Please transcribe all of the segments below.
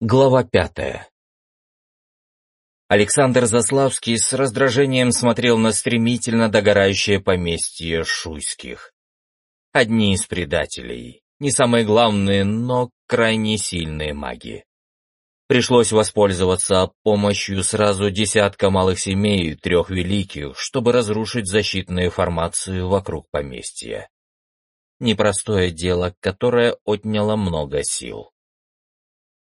Глава пятая Александр Заславский с раздражением смотрел на стремительно догорающее поместье Шуйских. Одни из предателей, не самые главные, но крайне сильные маги. Пришлось воспользоваться помощью сразу десятка малых семей и трех великих, чтобы разрушить защитные формации вокруг поместья. Непростое дело, которое отняло много сил.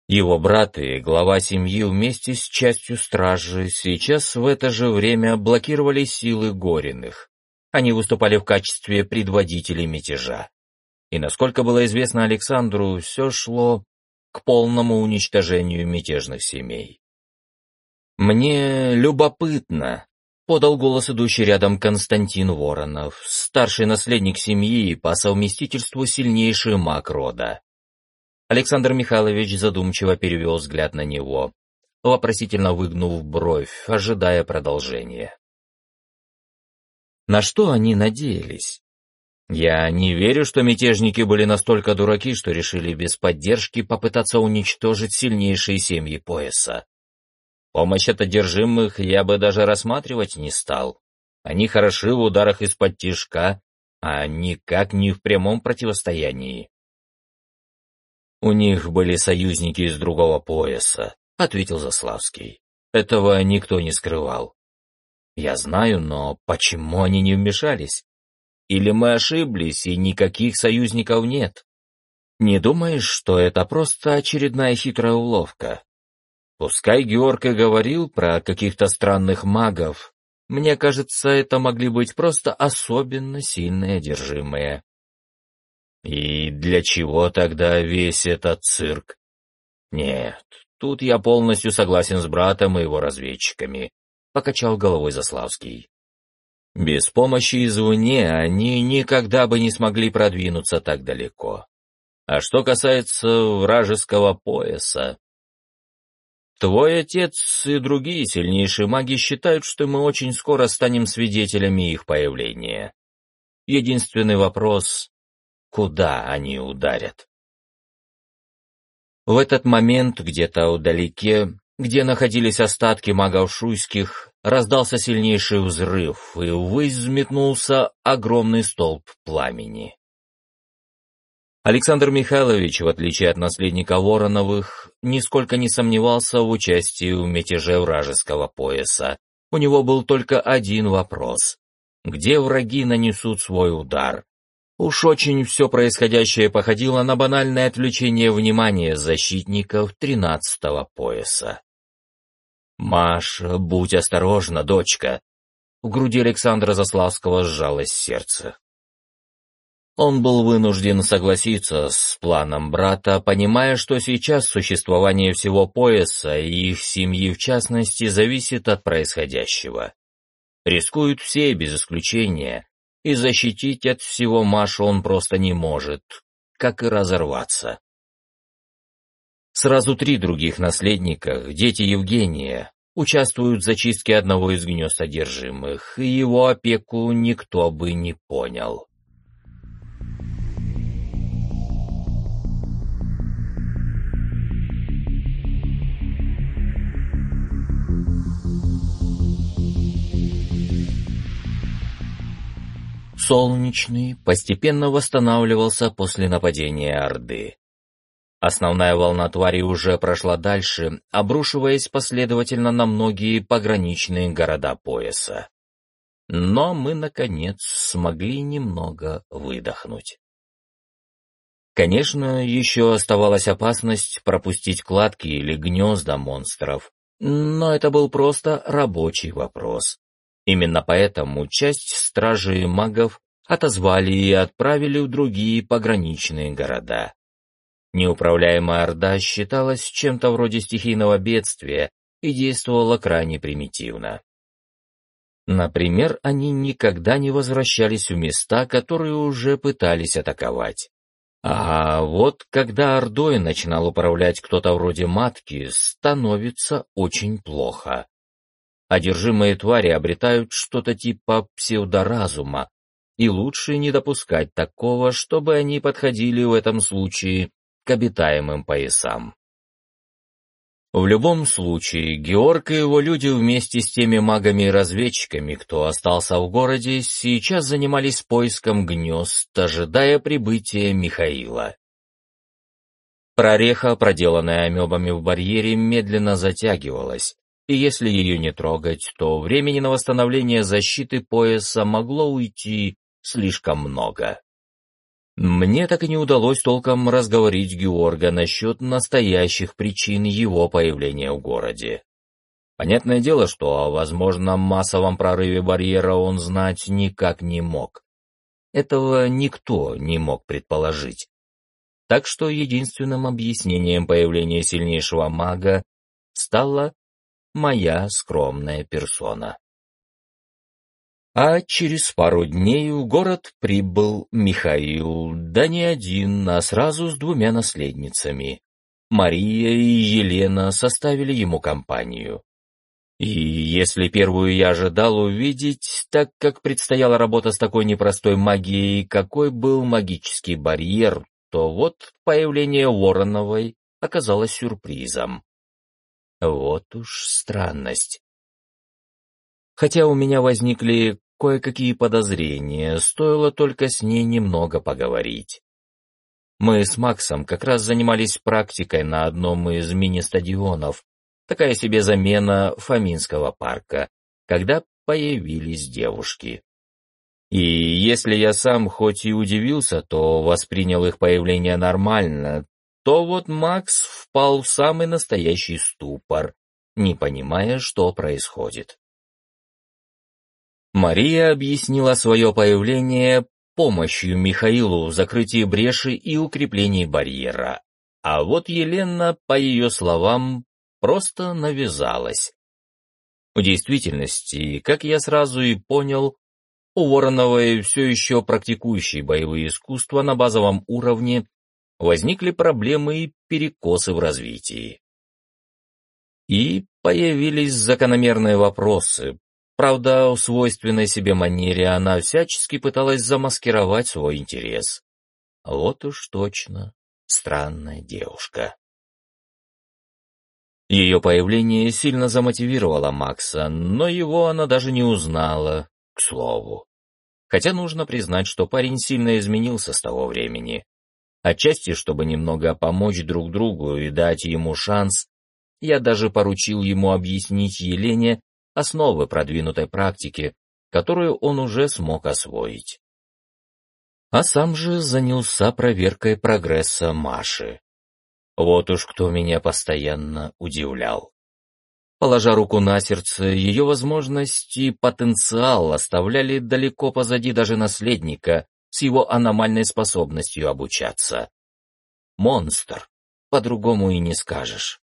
Его брат и глава семьи вместе с частью стражи сейчас в это же время блокировали силы Гориных. Они выступали в качестве предводителей мятежа. И насколько было известно Александру, все шло к полному уничтожению мятежных семей. «Мне любопытно», — подал голос идущий рядом Константин Воронов, старший наследник семьи и по совместительству сильнейший маг рода. Александр Михайлович задумчиво перевел взгляд на него, вопросительно выгнув бровь, ожидая продолжения. На что они надеялись? Я не верю, что мятежники были настолько дураки, что решили без поддержки попытаться уничтожить сильнейшие семьи пояса. Помощь от одержимых я бы даже рассматривать не стал. Они хороши в ударах из-под тишка, а никак не в прямом противостоянии. «У них были союзники из другого пояса», — ответил Заславский. «Этого никто не скрывал». «Я знаю, но почему они не вмешались? Или мы ошиблись, и никаких союзников нет? Не думаешь, что это просто очередная хитрая уловка? Пускай Георг и говорил про каких-то странных магов, мне кажется, это могли быть просто особенно сильные одержимые. И для чего тогда весь этот цирк? Нет, тут я полностью согласен с братом и его разведчиками, покачал головой Заславский. Без помощи извне они никогда бы не смогли продвинуться так далеко. А что касается вражеского пояса, Твой отец и другие сильнейшие маги считают, что мы очень скоро станем свидетелями их появления. Единственный вопрос куда они ударят. В этот момент, где-то вдалеке, где находились остатки магов шуйских, раздался сильнейший взрыв, и ввысь взметнулся огромный столб пламени. Александр Михайлович, в отличие от наследника Вороновых, нисколько не сомневался в участии в мятеже вражеского пояса. У него был только один вопрос. Где враги нанесут свой удар? Уж очень все происходящее походило на банальное отвлечение внимания защитников тринадцатого пояса. «Маша, будь осторожна, дочка!» В груди Александра Заславского сжалось сердце. Он был вынужден согласиться с планом брата, понимая, что сейчас существование всего пояса и их семьи в частности зависит от происходящего. Рискуют все без исключения, и защитить от всего Машу он просто не может, как и разорваться. Сразу три других наследника, дети Евгения, участвуют в зачистке одного из гнезд одержимых, и его опеку никто бы не понял. Солнечный постепенно восстанавливался после нападения Орды. Основная волна твари уже прошла дальше, обрушиваясь последовательно на многие пограничные города пояса. Но мы, наконец, смогли немного выдохнуть. Конечно, еще оставалась опасность пропустить кладки или гнезда монстров, но это был просто рабочий вопрос. Именно поэтому часть стражей магов отозвали и отправили в другие пограничные города. Неуправляемая Орда считалась чем-то вроде стихийного бедствия и действовала крайне примитивно. Например, они никогда не возвращались в места, которые уже пытались атаковать. А вот когда Ордой начинал управлять кто-то вроде матки, становится очень плохо. Одержимые твари обретают что-то типа псевдоразума, и лучше не допускать такого, чтобы они подходили в этом случае к обитаемым поясам. В любом случае, Георг и его люди вместе с теми магами и разведчиками, кто остался в городе, сейчас занимались поиском гнезд, ожидая прибытия Михаила. Прореха, проделанная амебами в барьере, медленно затягивалась, и если ее не трогать, то времени на восстановление защиты пояса могло уйти слишком много. Мне так и не удалось толком разговорить Георга насчет настоящих причин его появления в городе. Понятное дело, что о возможном массовом прорыве барьера он знать никак не мог. Этого никто не мог предположить. Так что единственным объяснением появления сильнейшего мага стала моя скромная персона. А через пару дней в город прибыл Михаил, да не один, а сразу с двумя наследницами. Мария и Елена составили ему компанию. И если первую я ожидал увидеть, так как предстояла работа с такой непростой магией, какой был магический барьер, то вот появление Вороновой оказалось сюрпризом. Вот уж странность. Хотя у меня возникли кое-какие подозрения, стоило только с ней немного поговорить. Мы с Максом как раз занимались практикой на одном из мини-стадионов, такая себе замена Фоминского парка, когда появились девушки. И если я сам хоть и удивился, то воспринял их появление нормально, то вот Макс впал в самый настоящий ступор, не понимая, что происходит. Мария объяснила свое появление помощью Михаилу в закрытии бреши и укреплении барьера, а вот Елена, по ее словам, просто навязалась. В действительности, как я сразу и понял, у Вороновой, все еще практикующей боевые искусства на базовом уровне, возникли проблемы и перекосы в развитии. И появились закономерные вопросы, Правда, в свойственной себе манере она всячески пыталась замаскировать свой интерес. Вот уж точно странная девушка. Ее появление сильно замотивировало Макса, но его она даже не узнала, к слову. Хотя нужно признать, что парень сильно изменился с того времени. Отчасти, чтобы немного помочь друг другу и дать ему шанс, я даже поручил ему объяснить Елене, основы продвинутой практики, которую он уже смог освоить. А сам же занялся проверкой прогресса Маши. Вот уж кто меня постоянно удивлял. Положа руку на сердце, ее возможности и потенциал оставляли далеко позади даже наследника с его аномальной способностью обучаться. Монстр, по-другому и не скажешь.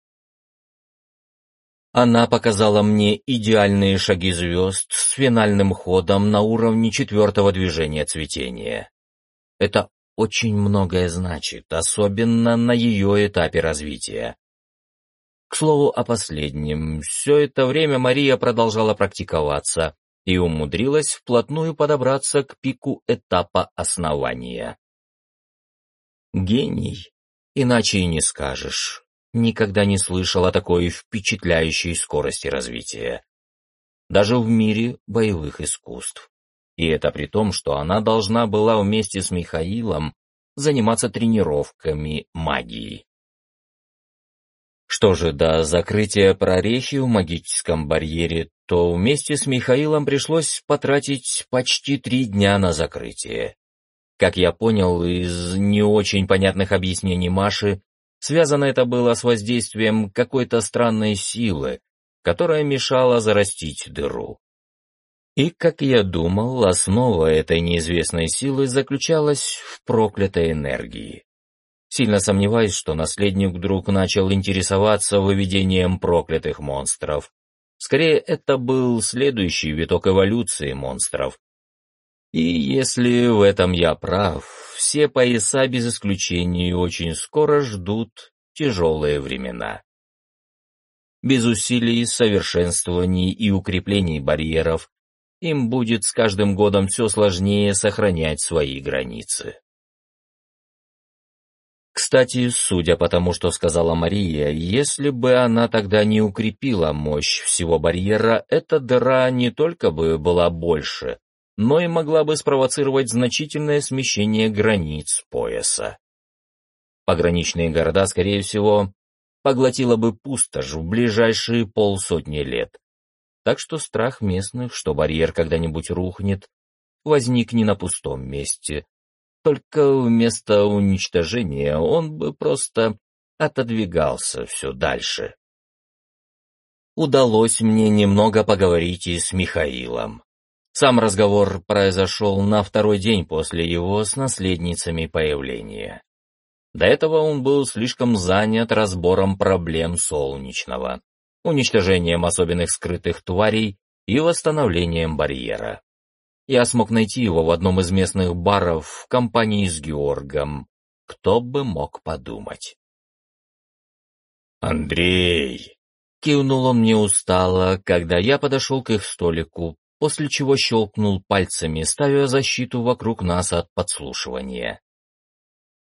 Она показала мне идеальные шаги звезд с финальным ходом на уровне четвертого движения цветения. Это очень многое значит, особенно на ее этапе развития. К слову о последнем, все это время Мария продолжала практиковаться и умудрилась вплотную подобраться к пику этапа основания. Гений, иначе и не скажешь никогда не слышал о такой впечатляющей скорости развития. Даже в мире боевых искусств. И это при том, что она должна была вместе с Михаилом заниматься тренировками магии. Что же до закрытия прорехи в магическом барьере, то вместе с Михаилом пришлось потратить почти три дня на закрытие. Как я понял из не очень понятных объяснений Маши, Связано это было с воздействием какой-то странной силы, которая мешала зарастить дыру. И, как я думал, основа этой неизвестной силы заключалась в проклятой энергии. Сильно сомневаюсь, что наследник вдруг начал интересоваться выведением проклятых монстров. Скорее, это был следующий виток эволюции монстров, и если в этом я прав, все пояса без исключения очень скоро ждут тяжелые времена. Без усилий, совершенствований и укреплений барьеров им будет с каждым годом все сложнее сохранять свои границы. Кстати, судя по тому, что сказала Мария, если бы она тогда не укрепила мощь всего барьера, эта дыра не только бы была больше, но и могла бы спровоцировать значительное смещение границ пояса. Пограничные города, скорее всего, поглотила бы пустошь в ближайшие полсотни лет. Так что страх местных, что барьер когда-нибудь рухнет, возник не на пустом месте. Только вместо уничтожения он бы просто отодвигался все дальше. Удалось мне немного поговорить и с Михаилом. Сам разговор произошел на второй день после его с наследницами появления. До этого он был слишком занят разбором проблем солнечного, уничтожением особенных скрытых тварей и восстановлением барьера. Я смог найти его в одном из местных баров в компании с Георгом. Кто бы мог подумать. «Андрей!» — кивнул он мне устало, когда я подошел к их столику, после чего щелкнул пальцами, ставя защиту вокруг нас от подслушивания.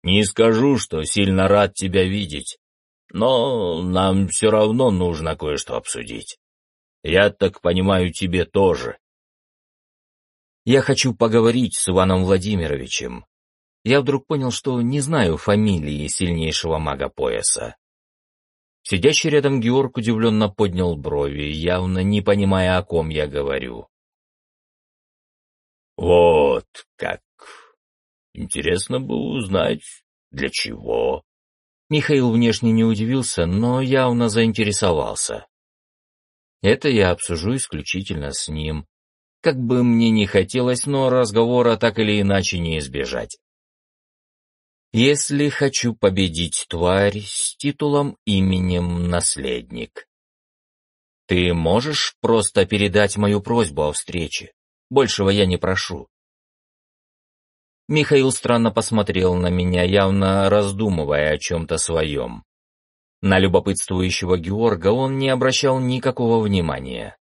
«Не скажу, что сильно рад тебя видеть, но нам все равно нужно кое-что обсудить. Я так понимаю, тебе тоже». «Я хочу поговорить с Иваном Владимировичем». Я вдруг понял, что не знаю фамилии сильнейшего мага пояса. Сидящий рядом Георг удивленно поднял брови, явно не понимая, о ком я говорю. Вот как. Интересно было узнать, для чего. Михаил внешне не удивился, но явно заинтересовался. Это я обсужу исключительно с ним. Как бы мне ни хотелось, но разговора так или иначе не избежать. Если хочу победить тварь с титулом именем наследник. Ты можешь просто передать мою просьбу о встрече? Большего я не прошу. Михаил странно посмотрел на меня, явно раздумывая о чем-то своем. На любопытствующего Георга он не обращал никакого внимания.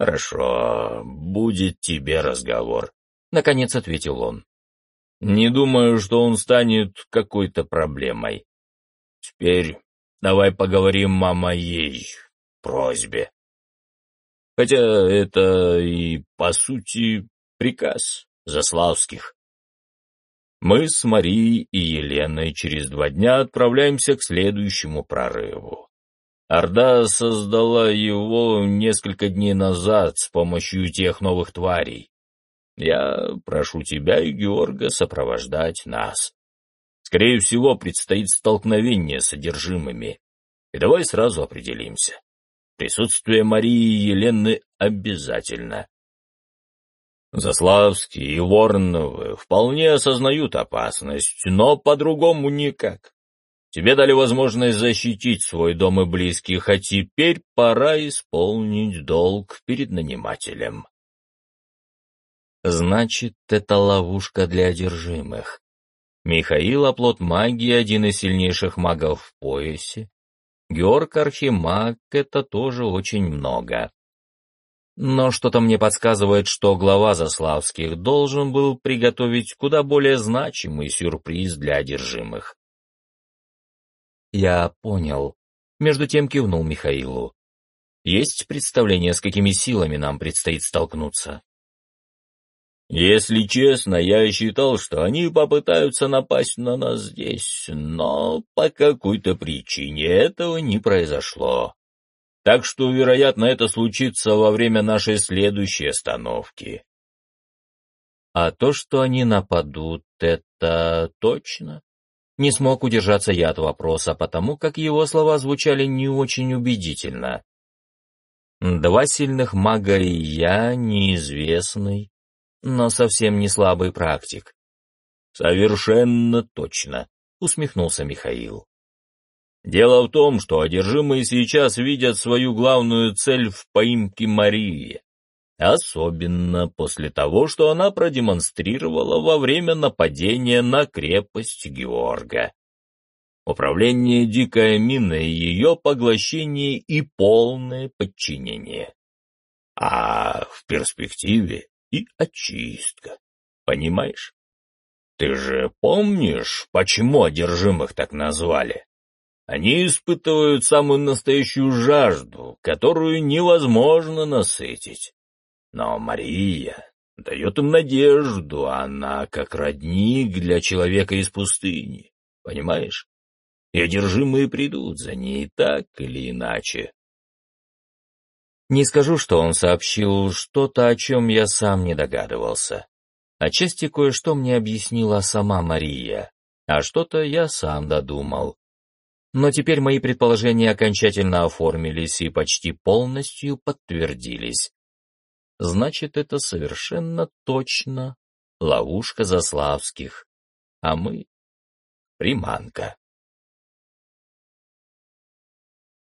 «Хорошо, будет тебе разговор», — наконец ответил он. «Не думаю, что он станет какой-то проблемой. Теперь давай поговорим о моей просьбе». Хотя это и, по сути, приказ Заславских. Мы с Марией и Еленой через два дня отправляемся к следующему прорыву. Орда создала его несколько дней назад с помощью тех новых тварей. Я прошу тебя и Георга сопровождать нас. Скорее всего, предстоит столкновение с содержимыми. И давай сразу определимся. Присутствие Марии и Елены обязательно. Заславский и Вороновы вполне осознают опасность, но по-другому никак. Тебе дали возможность защитить свой дом и близких, а теперь пора исполнить долг перед нанимателем. Значит, это ловушка для одержимых. Михаил оплот магии, один из сильнейших магов в поясе, Георг Архимаг — это тоже очень много. Но что-то мне подсказывает, что глава Заславских должен был приготовить куда более значимый сюрприз для одержимых. Я понял. Между тем кивнул Михаилу. Есть представление, с какими силами нам предстоит столкнуться? Если честно, я считал, что они попытаются напасть на нас здесь, но по какой-то причине этого не произошло. Так что, вероятно, это случится во время нашей следующей остановки. А то, что они нападут, это точно? Не смог удержаться я от вопроса, потому как его слова звучали не очень убедительно. Два сильных мага и я, неизвестный, но совсем не слабый практик. Совершенно точно, усмехнулся Михаил. Дело в том, что одержимые сейчас видят свою главную цель в поимке Марии, особенно после того, что она продемонстрировала во время нападения на крепость Георга. Управление дикой миной, ее поглощение и полное подчинение. А в перспективе и очистка. Понимаешь? Ты же помнишь, почему одержимых так назвали? Они испытывают самую настоящую жажду, которую невозможно насытить. Но Мария дает им надежду, она как родник для человека из пустыни, понимаешь? И одержимые придут за ней так или иначе. Не скажу, что он сообщил что-то, о чем я сам не догадывался. Отчасти кое-что мне объяснила сама Мария, а что-то я сам додумал. Но теперь мои предположения окончательно оформились и почти полностью подтвердились. Значит, это совершенно точно ловушка Заславских, а мы — приманка.